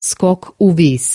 Skok u vis.